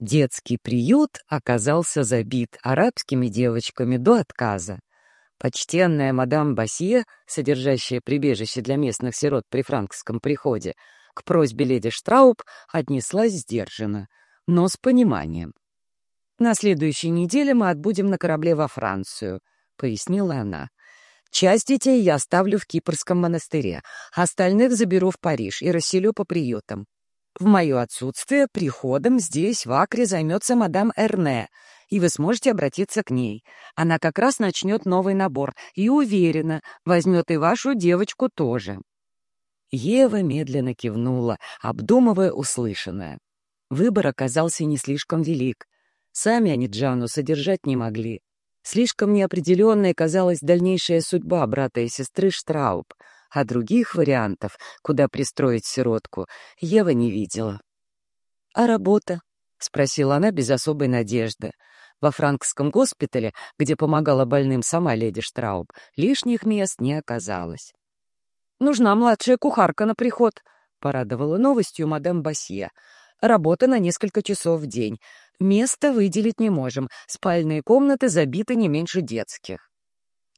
Детский приют оказался забит арабскими девочками до отказа. Почтенная мадам Басье, содержащая прибежище для местных сирот при франкском приходе, к просьбе леди Штрауб отнеслась сдержанно, но с пониманием. «На следующей неделе мы отбудем на корабле во Францию», — пояснила она. «Часть детей я оставлю в Кипрском монастыре, остальных заберу в Париж и расселю по приютам. В мое отсутствие приходом здесь, в Акре, займется мадам Эрне, и вы сможете обратиться к ней. Она как раз начнет новый набор и, уверена, возьмет и вашу девочку тоже». Ева медленно кивнула, обдумывая услышанное. Выбор оказался не слишком велик. Сами они Джану содержать не могли. Слишком неопределенной казалась дальнейшая судьба брата и сестры Штрауб — а других вариантов, куда пристроить сиротку, Ева не видела. «А работа?» — спросила она без особой надежды. Во франкском госпитале, где помогала больным сама леди Штрауб, лишних мест не оказалось. «Нужна младшая кухарка на приход», — порадовала новостью мадам Басье. «Работа на несколько часов в день. Место выделить не можем. Спальные комнаты забиты не меньше детских».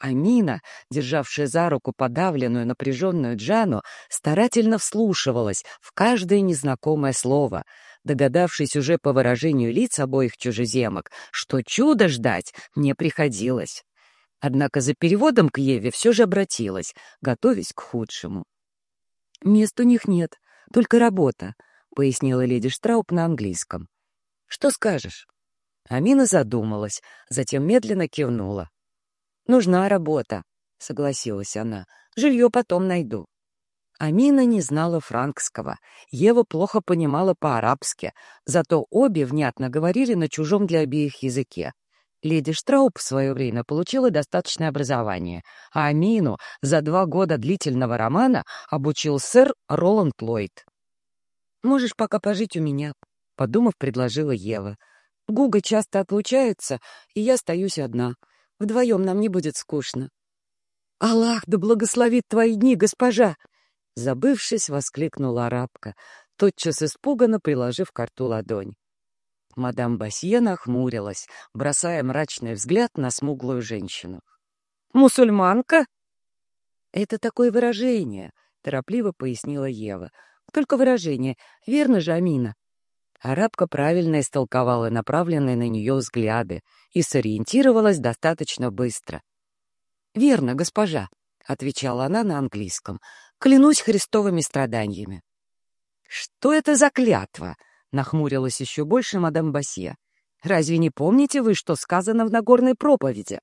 Амина, державшая за руку подавленную, напряженную Джану, старательно вслушивалась в каждое незнакомое слово, догадавшись уже по выражению лиц обоих чужеземок, что чудо ждать не приходилось. Однако за переводом к Еве все же обратилась, готовясь к худшему. «Мест у них нет, только работа», — пояснила леди Штрауб на английском. «Что скажешь?» Амина задумалась, затем медленно кивнула. «Нужна работа», — согласилась она. «Жилье потом найду». Амина не знала франкского, Ева плохо понимала по-арабски, зато обе внятно говорили на чужом для обеих языке. Леди Штрауб в свое время получила достаточное образование, а Амину за два года длительного романа обучил сэр Роланд Ллойд. «Можешь пока пожить у меня», — подумав, предложила Ева. «Гуга часто отлучается, и я остаюсь одна. Вдвоем нам не будет скучно. «Аллах да благословит твои дни, госпожа!» Забывшись, воскликнула арабка, тотчас испуганно приложив к рту ладонь. Мадам Басье нахмурилась, бросая мрачный взгляд на смуглую женщину. «Мусульманка?» «Это такое выражение», — торопливо пояснила Ева. «Только выражение. Верно же, Амина?» Арабка правильно истолковала направленные на нее взгляды и сориентировалась достаточно быстро. «Верно, госпожа», — отвечала она на английском, — «клянусь христовыми страданиями». «Что это за клятва?» — нахмурилась еще больше мадам Басье. «Разве не помните вы, что сказано в Нагорной проповеди?»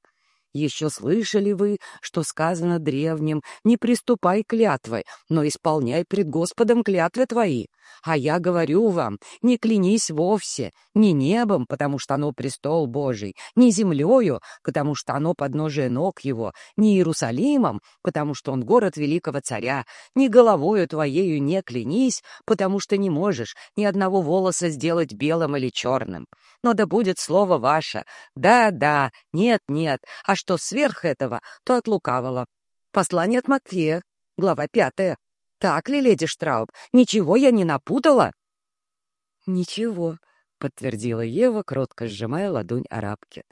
Еще слышали вы, что сказано древним, не приступай клятвой, но исполняй пред Господом клятвы твои. А я говорю вам, не клянись вовсе, ни небом, потому что оно престол Божий, ни землею, потому что оно подножие ног его, ни Иерусалимом, потому что он город великого царя, ни головою твоею не клянись, потому что не можешь ни одного волоса сделать белым или черным но да будет слово ваше. Да-да, нет-нет, а что сверх этого, то от лукавого. Послание от Матфея, глава пятая. Так ли, леди Штрауб, ничего я не напутала? Ничего, — подтвердила Ева, кротко сжимая ладонь арабки.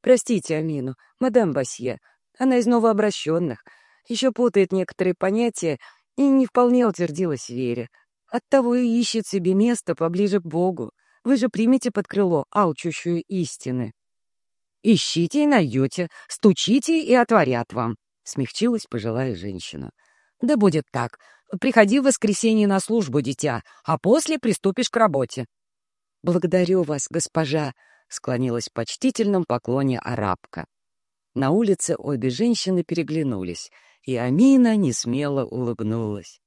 «Простите Амину, мадам Басье, она из новообращенных, еще путает некоторые понятия и не вполне утвердилась в вере. Оттого и ищет себе место поближе к Богу. Вы же примете под крыло алчущую истины. Ищите и найдете, стучите и отворят вам, — смягчилась пожилая женщина. Да будет так. Приходи в воскресенье на службу, дитя, а после приступишь к работе. Благодарю вас, госпожа, — склонилась в почтительном поклоне арабка. На улице обе женщины переглянулись, и Амина несмело улыбнулась.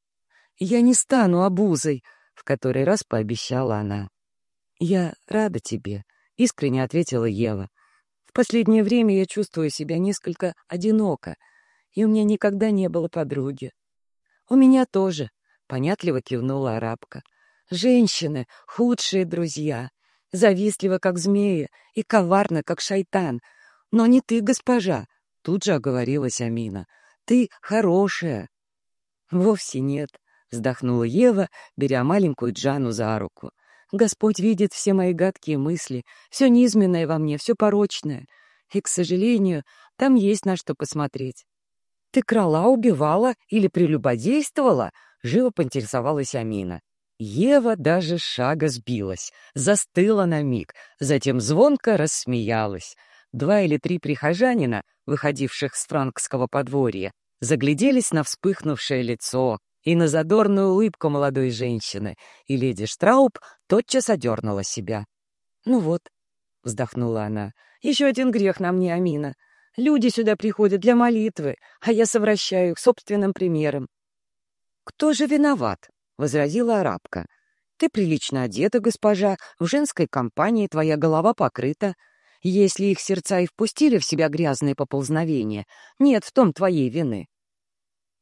«Я не стану обузой», — в который раз пообещала она. «Я рада тебе», — искренне ответила Ева. «В последнее время я чувствую себя несколько одиноко, и у меня никогда не было подруги». «У меня тоже», — понятливо кивнула арабка. «Женщины — худшие друзья, завистливы, как змеи, и коварны, как шайтан. Но не ты, госпожа», — тут же оговорилась Амина. «Ты хорошая». «Вовсе нет», — вздохнула Ева, беря маленькую Джану за руку. Господь видит все мои гадкие мысли, все низменное во мне, все порочное. И, к сожалению, там есть на что посмотреть. «Ты крала, убивала или прелюбодействовала?» — живо поинтересовалась Амина. Ева даже шага сбилась, застыла на миг, затем звонко рассмеялась. Два или три прихожанина, выходивших с франкского подворья, загляделись на вспыхнувшее лицо и на задорную улыбку молодой женщины, и леди Штрауб тотчас одернула себя. «Ну вот», — вздохнула она, — «еще один грех на мне, Амина. Люди сюда приходят для молитвы, а я совращаю их собственным примером». «Кто же виноват?» — возразила арабка. «Ты прилично одета, госпожа, в женской компании твоя голова покрыта. Если их сердца и впустили в себя грязные поползновения, нет в том твоей вины».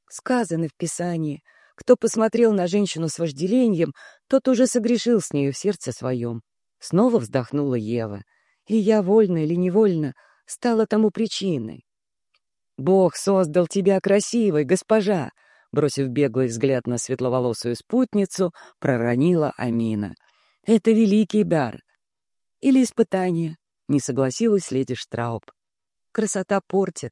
Сказано в Писании, кто посмотрел на женщину с вожделением, тот уже согрешил с нею в сердце своем. Снова вздохнула Ева. И я, вольно или невольно, стала тому причиной. «Бог создал тебя красивой, госпожа!» Бросив беглый взгляд на светловолосую спутницу, проронила Амина. «Это великий дар. Или испытание», — не согласилась леди Штрауб. «Красота портит.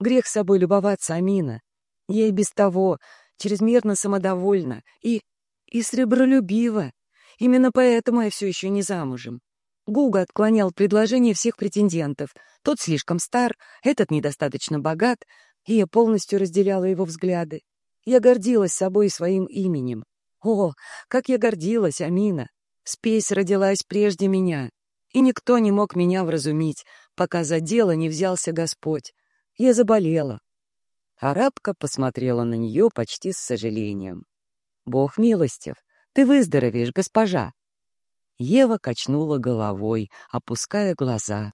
Грех собой любоваться, Амина. Я и без того чрезмерно самодовольна и... и сребролюбива. Именно поэтому я все еще не замужем. Гуга отклонял предложение всех претендентов. Тот слишком стар, этот недостаточно богат, и я полностью разделяла его взгляды. Я гордилась собой и своим именем. О, как я гордилась, Амина! Спесь родилась прежде меня, и никто не мог меня вразумить, пока за дело не взялся Господь. Я заболела. Арабка посмотрела на нее почти с сожалением. «Бог милостив, ты выздоровеешь, госпожа!» Ева качнула головой, опуская глаза.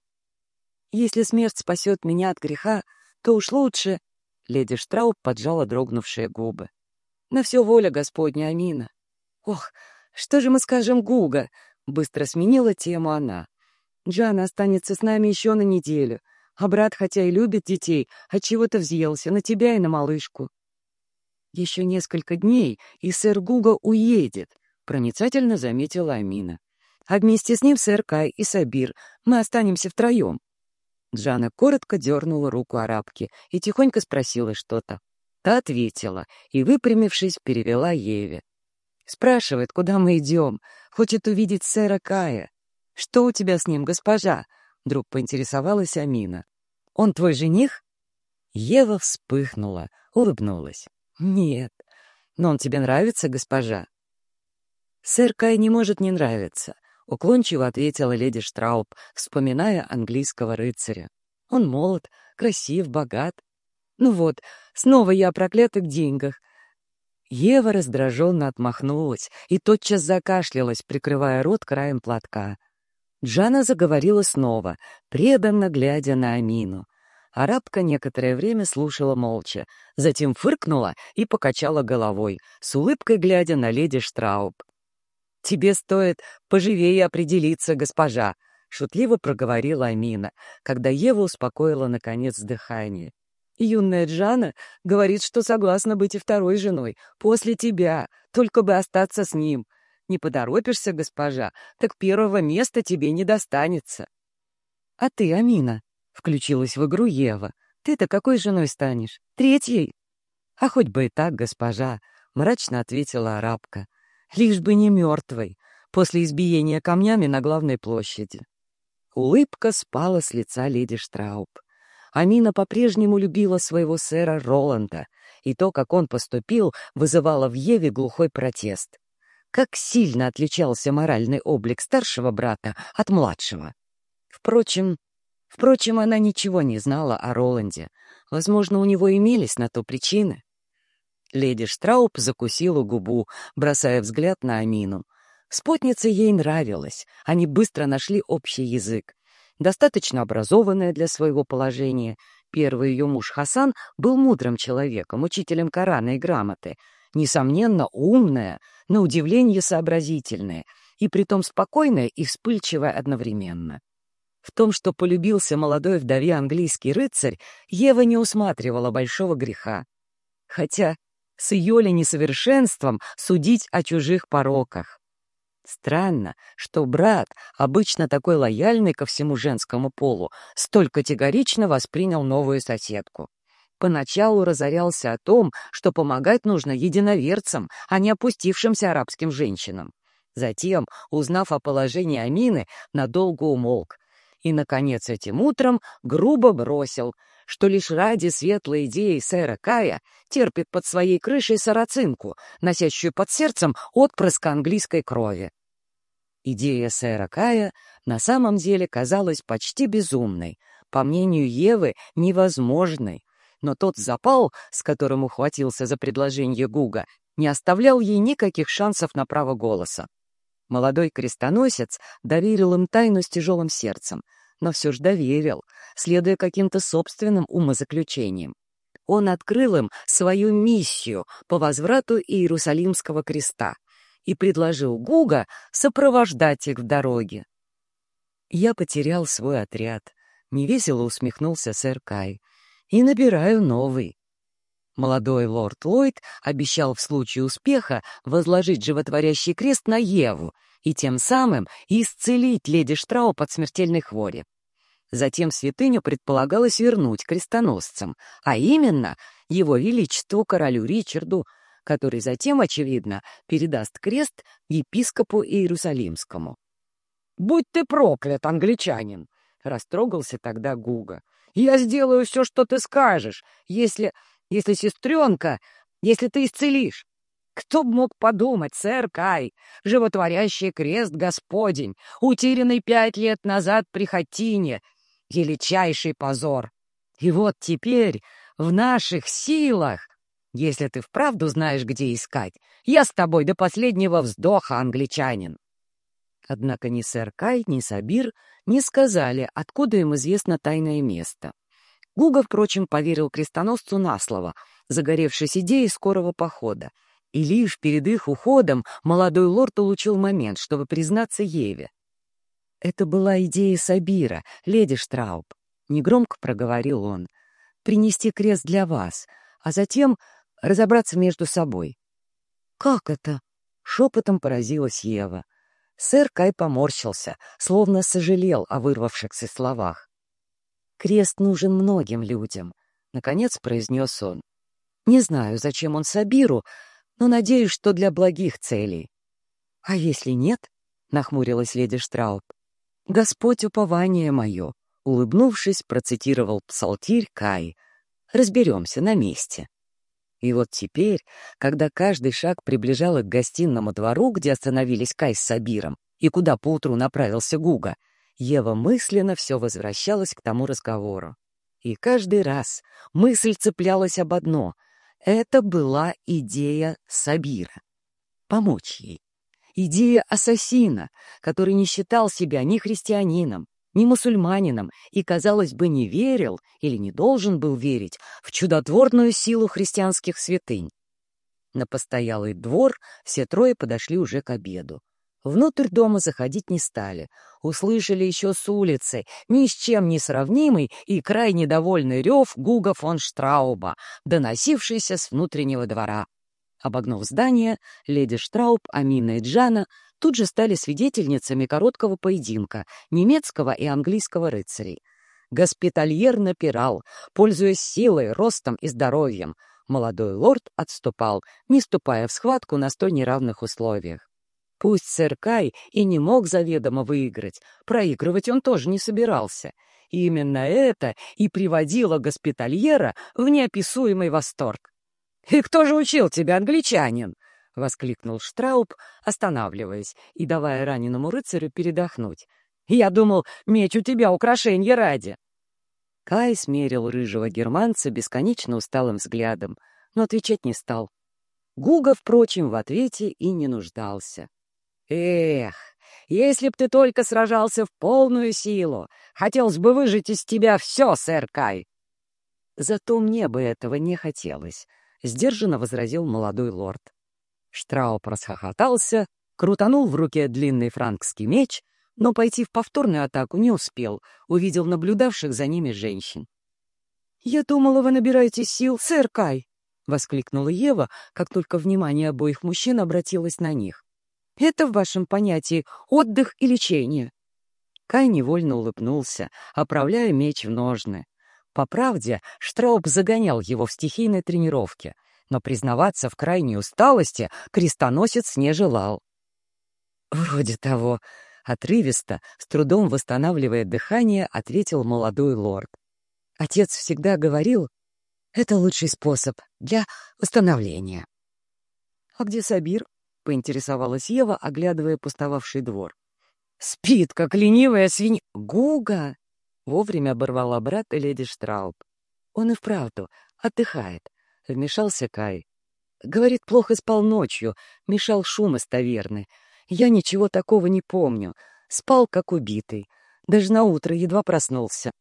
«Если смерть спасет меня от греха, то уж лучше...» Леди Штрауб поджала дрогнувшие губы. «На все воля Господня, Амина!» «Ох, что же мы скажем Гуга?» Быстро сменила тему она. «Джана останется с нами еще на неделю, а брат, хотя и любит детей, от чего то взъелся на тебя и на малышку». «Еще несколько дней, и сэр Гуга уедет», — проницательно заметила Амина а вместе с ним сэр Кай и Сабир. Мы останемся втроем». Джана коротко дернула руку арабки и тихонько спросила что-то. Та ответила и, выпрямившись, перевела Еве. «Спрашивает, куда мы идем. Хочет увидеть сэра Кая. Что у тебя с ним, госпожа?» Вдруг поинтересовалась Амина. «Он твой жених?» Ева вспыхнула, улыбнулась. «Нет. Но он тебе нравится, госпожа?» «Сэр Кай не может не нравиться. — уклончиво ответила леди Штрауб, вспоминая английского рыцаря. «Он молод, красив, богат. Ну вот, снова я о проклятых деньгах». Ева раздраженно отмахнулась и тотчас закашлялась, прикрывая рот краем платка. Джана заговорила снова, преданно глядя на Амину. Арабка некоторое время слушала молча, затем фыркнула и покачала головой, с улыбкой глядя на леди Штрауб. «Тебе стоит поживее определиться, госпожа», — шутливо проговорила Амина, когда Ева успокоила, наконец, дыхание. «Юная Джана говорит, что согласна быть и второй женой, после тебя, только бы остаться с ним. Не поторопишься, госпожа, так первого места тебе не достанется». «А ты, Амина?» — включилась в игру Ева. «Ты-то какой женой станешь? Третьей?» «А хоть бы и так, госпожа», — мрачно ответила арабка лишь бы не мертвой, после избиения камнями на главной площади. Улыбка спала с лица леди Штрауб. Амина по-прежнему любила своего сэра Роланда, и то, как он поступил, вызывало в Еве глухой протест. Как сильно отличался моральный облик старшего брата от младшего. Впрочем, впрочем, она ничего не знала о Роланде. Возможно, у него имелись на то причины. Леди Штрауб закусила губу, бросая взгляд на Амину. Спутница ей нравилась, они быстро нашли общий язык. Достаточно образованная для своего положения, первый ее муж Хасан был мудрым человеком, учителем Корана и грамоты, несомненно, умная, на удивление сообразительная, и притом спокойная и вспыльчивая одновременно. В том, что полюбился молодой вдове английский рыцарь, Ева не усматривала большого греха. Хотя с ее ли несовершенством судить о чужих пороках. Странно, что брат, обычно такой лояльный ко всему женскому полу, столь категорично воспринял новую соседку. Поначалу разорялся о том, что помогать нужно единоверцам, а не опустившимся арабским женщинам. Затем, узнав о положении Амины, надолго умолк. И, наконец, этим утром грубо бросил, что лишь ради светлой идеи сэра Кая терпит под своей крышей сарацинку, носящую под сердцем отпрыска английской крови. Идея сэра Кая на самом деле казалась почти безумной, по мнению Евы, невозможной, но тот запал, с которым ухватился за предложение Гуга, не оставлял ей никаких шансов на право голоса. Молодой крестоносец доверил им тайну с тяжелым сердцем, но все же доверил, следуя каким-то собственным умозаключениям. Он открыл им свою миссию по возврату Иерусалимского креста и предложил Гуга сопровождать их в дороге. Я потерял свой отряд, невесело усмехнулся сэр Кай, и набираю новый. Молодой лорд Ллойд обещал в случае успеха возложить животворящий крест на Еву и тем самым исцелить леди Штрауп от смертельной хвори. Затем святыню предполагалось вернуть крестоносцам, а именно его величеству королю Ричарду, который затем, очевидно, передаст крест епископу Иерусалимскому. «Будь ты проклят, англичанин!» — растрогался тогда Гуга. «Я сделаю все, что ты скажешь, если...» если сестренка, если ты исцелишь. Кто б мог подумать, сэр Кай, животворящий крест Господень, утерянный пять лет назад при Хатине, величайший позор. И вот теперь в наших силах, если ты вправду знаешь, где искать, я с тобой до последнего вздоха, англичанин. Однако ни сэр Кай, ни Сабир не сказали, откуда им известно тайное место. Гуга, впрочем, поверил крестоносцу на слово, загоревшись идеей скорого похода. И лишь перед их уходом молодой лорд улучил момент, чтобы признаться Еве. «Это была идея Сабира, леди Штрауб», — негромко проговорил он. «Принести крест для вас, а затем разобраться между собой». «Как это?» — шепотом поразилась Ева. Сэр Кай поморщился, словно сожалел о вырвавшихся словах. Крест нужен многим людям, — наконец произнес он. Не знаю, зачем он Сабиру, но надеюсь, что для благих целей. — А если нет? — нахмурилась леди Штрауб. — Господь упование мое, — улыбнувшись, процитировал псалтирь Кай. — Разберемся на месте. И вот теперь, когда каждый шаг приближал их к гостинному двору, где остановились Кай с Сабиром, и куда поутру направился Гуга, — Ева мысленно все возвращалась к тому разговору. И каждый раз мысль цеплялась об одно — это была идея Сабира. Помочь ей. Идея ассасина, который не считал себя ни христианином, ни мусульманином и, казалось бы, не верил или не должен был верить в чудотворную силу христианских святынь. На постоялый двор все трое подошли уже к обеду. Внутрь дома заходить не стали. Услышали еще с улицы ни с чем не сравнимый и крайне довольный рев Гуга фон Штрауба, доносившийся с внутреннего двора. Обогнув здание, леди Штрауб, Амина и Джана тут же стали свидетельницами короткого поединка немецкого и английского рыцарей. Госпитальер напирал, пользуясь силой, ростом и здоровьем. Молодой лорд отступал, не ступая в схватку на столь неравных условиях. Пусть сэр Кай и не мог заведомо выиграть, проигрывать он тоже не собирался. И именно это и приводило госпитальера в неописуемый восторг. «И кто же учил тебя, англичанин?» — воскликнул Штрауб, останавливаясь и давая раненому рыцарю передохнуть. «Я думал, меч у тебя украшенье ради». Кай смерил рыжего германца бесконечно усталым взглядом, но отвечать не стал. Гуга, впрочем, в ответе и не нуждался. Эх, если б ты только сражался в полную силу, хотелось бы выжить из тебя все, сэр Кай. Зато мне бы этого не хотелось, — сдержанно возразил молодой лорд. Штрауп расхохотался, крутанул в руке длинный франкский меч, но пойти в повторную атаку не успел, увидел наблюдавших за ними женщин. «Я думала, вы набираете сил, сэр Кай!» — воскликнула Ева, как только внимание обоих мужчин обратилось на них. Это в вашем понятии отдых и лечение. Кай невольно улыбнулся, оправляя меч в ножны. По правде, Штрауб загонял его в стихийной тренировке, но признаваться в крайней усталости крестоносец не желал. «Вроде того», — отрывисто, с трудом восстанавливая дыхание, ответил молодой лорд. «Отец всегда говорил, это лучший способ для восстановления». «А где Сабир?» — поинтересовалась Ева, оглядывая пустовавший двор. «Спит, как ленивая свинья. Гуга!» Вовремя оборвала брат леди Штрауб. «Он и вправду отдыхает», — вмешался Кай. «Говорит, плохо спал ночью, мешал шум из таверны. Я ничего такого не помню. Спал, как убитый. Даже на утро едва проснулся».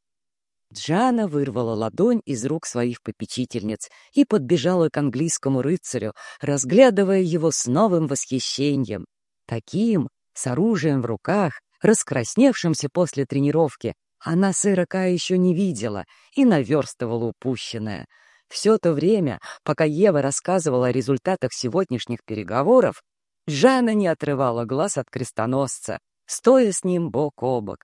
Джана вырвала ладонь из рук своих попечительниц и подбежала к английскому рыцарю, разглядывая его с новым восхищением. Таким, с оружием в руках, раскрасневшимся после тренировки, она сэра Кая еще не видела и наверстывала упущенное. Все то время, пока Ева рассказывала о результатах сегодняшних переговоров, Жанна не отрывала глаз от крестоносца, стоя с ним бок о бок.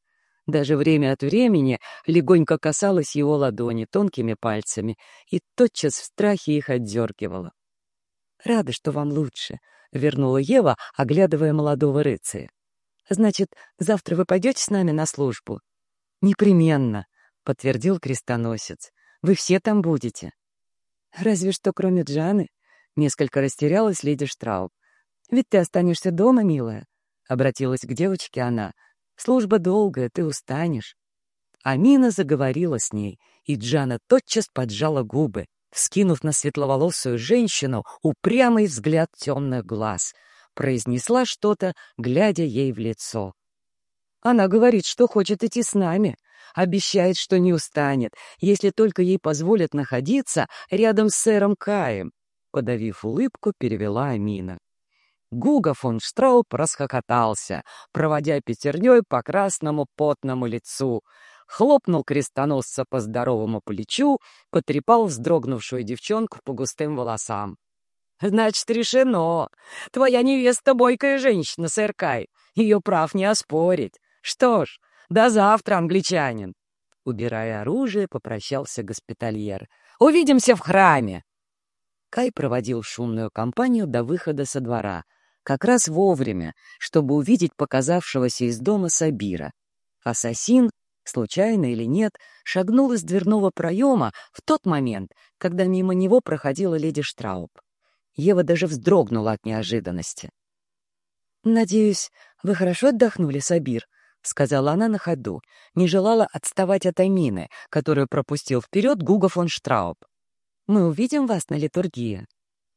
Даже время от времени легонько касалась его ладони тонкими пальцами и тотчас в страхе их отдергивала. «Рада, что вам лучше», — вернула Ева, оглядывая молодого рыцаря. «Значит, завтра вы пойдете с нами на службу?» «Непременно», — подтвердил крестоносец. «Вы все там будете». «Разве что кроме Джаны», — несколько растерялась леди Штрауб. «Ведь ты останешься дома, милая», — обратилась к девочке она. «Служба долгая, ты устанешь». Амина заговорила с ней, и Джана тотчас поджала губы, вскинув на светловолосую женщину упрямый взгляд темных глаз, произнесла что-то, глядя ей в лицо. Она говорит, что хочет идти с нами. Обещает, что не устанет, если только ей позволят находиться рядом с сэром Каем. Подавив улыбку, перевела Амина. Гуга фон Штрауб расхохотался, проводя пятерней по красному потному лицу. Хлопнул крестоносца по здоровому плечу, потрепал вздрогнувшую девчонку по густым волосам. «Значит, решено. Твоя невеста бойкая женщина, сэр Кай. Ее прав не оспорить. Что ж, до завтра, англичанин. Убирая оружие, попрощался госпитальер. Увидимся в храме. Кай проводил шумную компанию до выхода со двора, как раз вовремя, чтобы увидеть показавшегося из дома Сабира. Ассасин, случайно или нет, шагнул из дверного проема в тот момент, когда мимо него проходила леди Штрауб. Ева даже вздрогнула от неожиданности. «Надеюсь, вы хорошо отдохнули, Сабир?» — сказала она на ходу, не желала отставать от Амины, которую пропустил вперед Гуга фон Штрауб. «Мы увидим вас на литургии».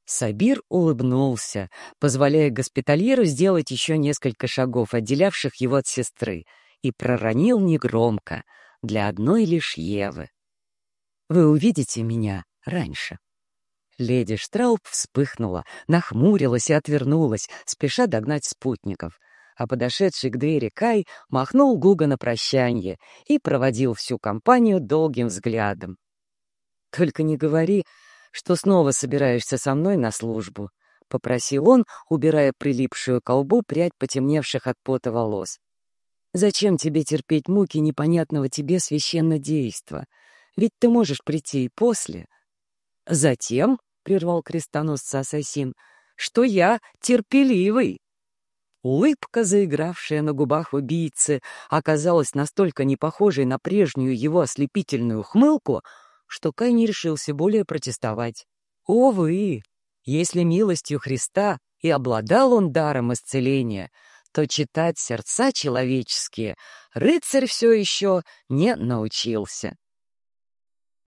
Сабир улыбнулся, позволяя госпитальеру сделать еще несколько шагов, отделявших его от сестры, и проронил негромко, для одной лишь Евы. «Вы увидите меня раньше». Леди Штрауб вспыхнула, нахмурилась и отвернулась, спеша догнать спутников — а подошедший к двери Кай махнул Гуга на прощанье и проводил всю компанию долгим взглядом. «Только не говори, что снова собираешься со мной на службу», — попросил он, убирая прилипшую колбу прядь потемневших от пота волос. «Зачем тебе терпеть муки непонятного тебе священнодейства? Ведь ты можешь прийти и после». «Затем», — прервал крестоносца ассасин, — «что я терпеливый». Улыбка, заигравшая на губах убийцы, оказалась настолько не похожей на прежнюю его ослепительную ухмылку, что Кай не решился более протестовать. Увы, если милостью Христа и обладал он даром исцеления, то читать сердца человеческие рыцарь все еще не научился.